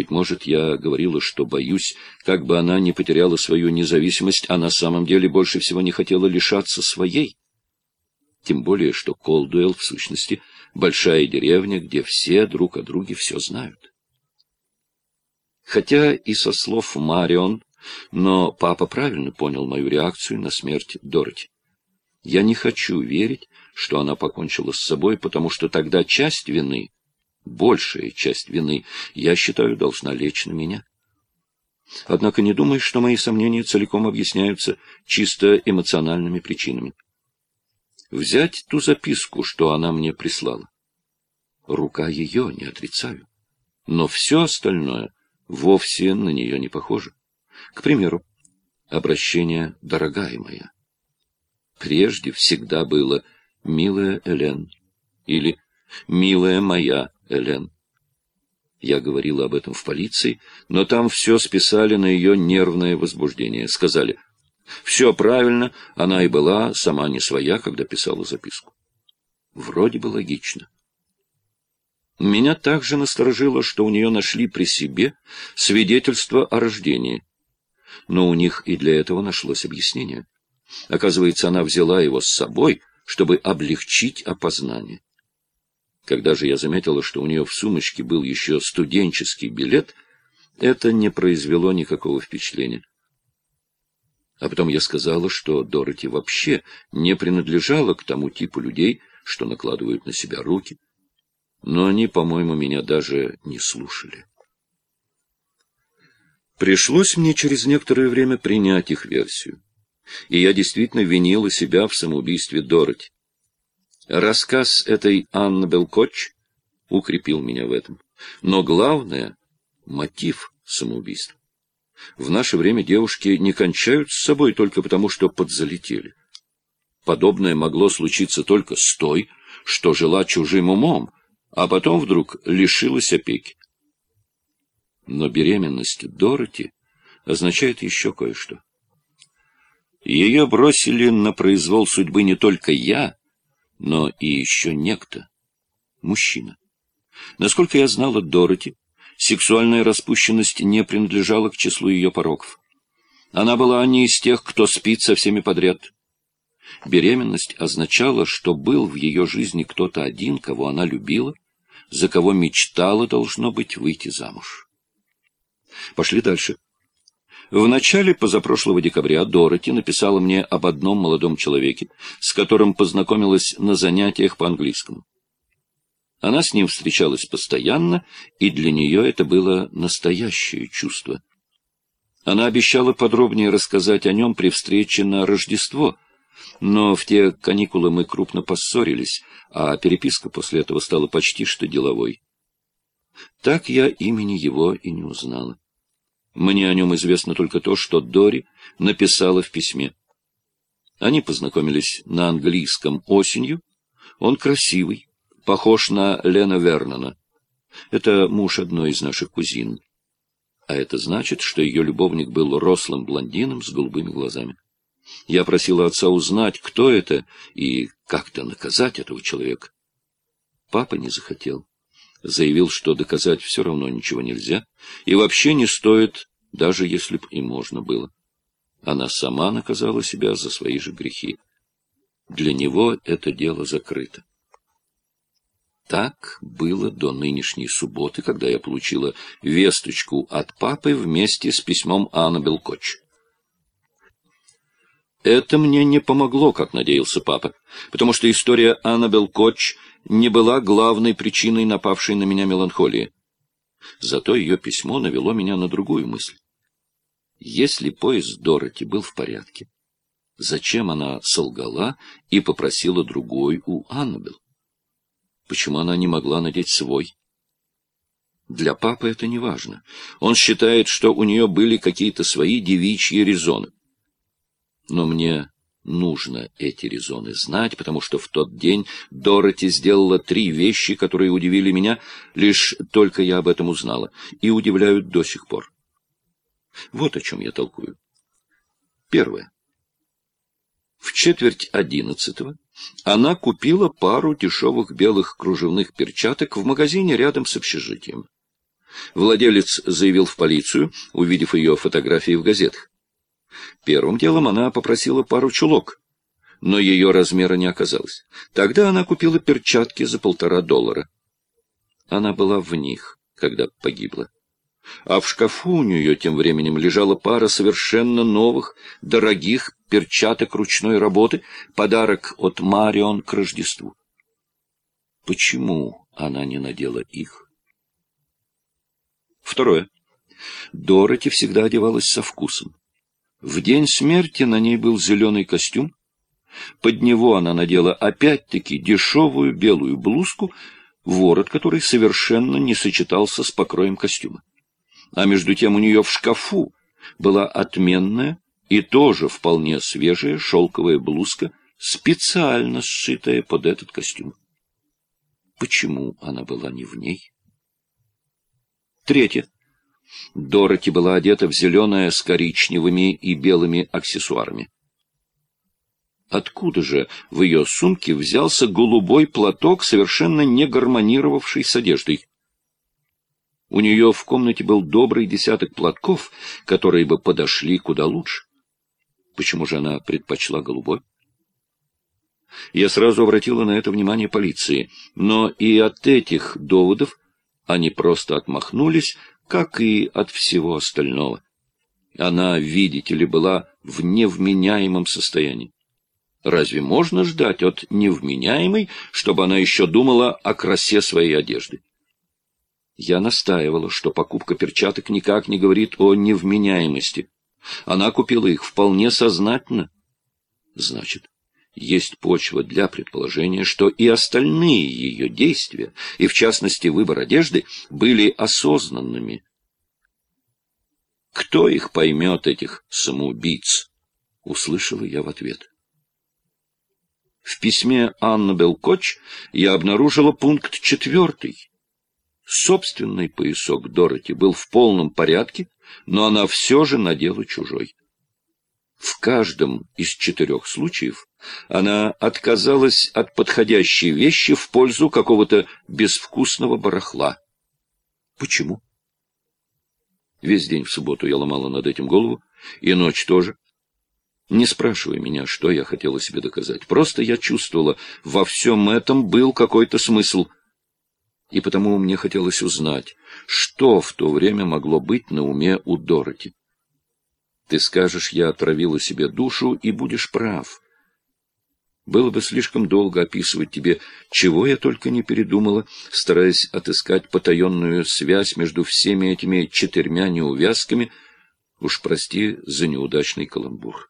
Быть может, я говорила, что боюсь, как бы она не потеряла свою независимость, а на самом деле больше всего не хотела лишаться своей. Тем более, что Колдуэлл, в сущности, большая деревня, где все друг о друге все знают. Хотя и со слов Марион, но папа правильно понял мою реакцию на смерть Дороти. Я не хочу верить, что она покончила с собой, потому что тогда часть вины, большая часть вины, я считаю, должна лечь на меня. Однако не думай, что мои сомнения целиком объясняются чисто эмоциональными причинами. Взять ту записку, что она мне прислала. Рука ее, не отрицаю. Но все остальное вовсе на нее не похоже. К примеру, обращение «дорогая моя». Прежде всегда было «милая Элен» или «милая моя Элен». Я говорила об этом в полиции, но там все списали на ее нервное возбуждение. Сказали, все правильно, она и была сама не своя, когда писала записку. Вроде бы логично. Меня также насторожило, что у нее нашли при себе свидетельство о рождении. Но у них и для этого нашлось объяснение. Оказывается, она взяла его с собой, чтобы облегчить опознание. Когда же я заметила, что у нее в сумочке был еще студенческий билет, это не произвело никакого впечатления. А потом я сказала, что Дороти вообще не принадлежала к тому типу людей, что накладывают на себя руки. Но они, по-моему, меня даже не слушали. Пришлось мне через некоторое время принять их версию. И я действительно винила себя в самоубийстве Дороти. Рассказ этой Анны Белкоч укрепил меня в этом. Но главное — мотив самоубийства. В наше время девушки не кончают с собой только потому, что подзалетели. Подобное могло случиться только с той, что жила чужим умом, а потом вдруг лишилась опеки. Но беременность Дороти означает еще кое-что. Ее бросили на произвол судьбы не только я, но и еще некто, мужчина. Насколько я знала Дороти, Сексуальная распущенность не принадлежала к числу ее пороков. Она была не из тех, кто спит со всеми подряд. Беременность означала, что был в ее жизни кто-то один, кого она любила, за кого мечтала, должно быть, выйти замуж. Пошли дальше. В начале позапрошлого декабря Дороти написала мне об одном молодом человеке, с которым познакомилась на занятиях по английскому. Она с ним встречалась постоянно, и для нее это было настоящее чувство. Она обещала подробнее рассказать о нем при встрече на Рождество, но в те каникулы мы крупно поссорились, а переписка после этого стала почти что деловой. Так я имени его и не узнала. Мне о нем известно только то, что Дори написала в письме. Они познакомились на английском осенью. Он красивый, похож на Лена Вернона. Это муж одной из наших кузин. А это значит, что ее любовник был рослым блондином с голубыми глазами. Я просила отца узнать, кто это, и как-то наказать этого человека. Папа не захотел. Заявил, что доказать все равно ничего нельзя, и вообще не стоит, даже если б и можно было. Она сама наказала себя за свои же грехи. Для него это дело закрыто. Так было до нынешней субботы, когда я получила весточку от папы вместе с письмом Аннабел Коч. Это мне не помогло, как надеялся папа, потому что история Аннабел Коч не была главной причиной напавшей на меня меланхолии. Зато ее письмо навело меня на другую мысль. Если поезд Дороти был в порядке, зачем она солгала и попросила другой у Аннабел? Почему она не могла надеть свой? Для папы это не важно. Он считает, что у нее были какие-то свои девичьи резоны. Но мне нужно эти резоны знать, потому что в тот день Дороти сделала три вещи, которые удивили меня, лишь только я об этом узнала, и удивляют до сих пор. Вот о чем я толкую. Первое. В четверть одиннадцатого она купила пару дешевых белых кружевных перчаток в магазине рядом с общежитием. Владелец заявил в полицию, увидев ее фотографии в газетах. Первым делом она попросила пару чулок, но ее размера не оказалось. Тогда она купила перчатки за полтора доллара. Она была в них, когда погибла. А в шкафу у нее тем временем лежала пара совершенно новых, дорогих перчаток ручной работы, подарок от Марион к Рождеству. Почему она не надела их? Второе. Дороти всегда одевалась со вкусом. В день смерти на ней был зеленый костюм. Под него она надела опять-таки дешевую белую блузку, ворот которой совершенно не сочетался с покроем костюма. А между тем у нее в шкафу была отменная и тоже вполне свежая шелковая блузка, специально сшитая под этот костюм. Почему она была не в ней? Третье. Дороти была одета в зеленое с коричневыми и белыми аксессуарами. Откуда же в ее сумке взялся голубой платок, совершенно не гармонировавший с одеждой? У нее в комнате был добрый десяток платков, которые бы подошли куда лучше. Почему же она предпочла голубой? Я сразу обратила на это внимание полиции, но и от этих доводов они просто отмахнулись, как и от всего остального. Она, видите ли, была в невменяемом состоянии. Разве можно ждать от невменяемой, чтобы она еще думала о красе своей одежды? Я настаивала, что покупка перчаток никак не говорит о невменяемости. Она купила их вполне сознательно. Значит, есть почва для предположения, что и остальные ее действия, и в частности выбор одежды, были осознанными. «Кто их поймет, этих самоубийц?» — услышала я в ответ. В письме Анны Белкоч я обнаружила пункт четвертый. Собственный поясок Дороти был в полном порядке, но она все же надела чужой. В каждом из четырех случаев она отказалась от подходящей вещи в пользу какого-то безвкусного барахла. Почему? Весь день в субботу я ломала над этим голову, и ночь тоже. Не спрашивай меня, что я хотела себе доказать. Просто я чувствовала, во всем этом был какой-то смысл. И потому мне хотелось узнать, что в то время могло быть на уме у Дороти. Ты скажешь, я отравила себе душу, и будешь прав. Было бы слишком долго описывать тебе, чего я только не передумала, стараясь отыскать потаенную связь между всеми этими четырьмя неувязками. Уж прости за неудачный каламбур.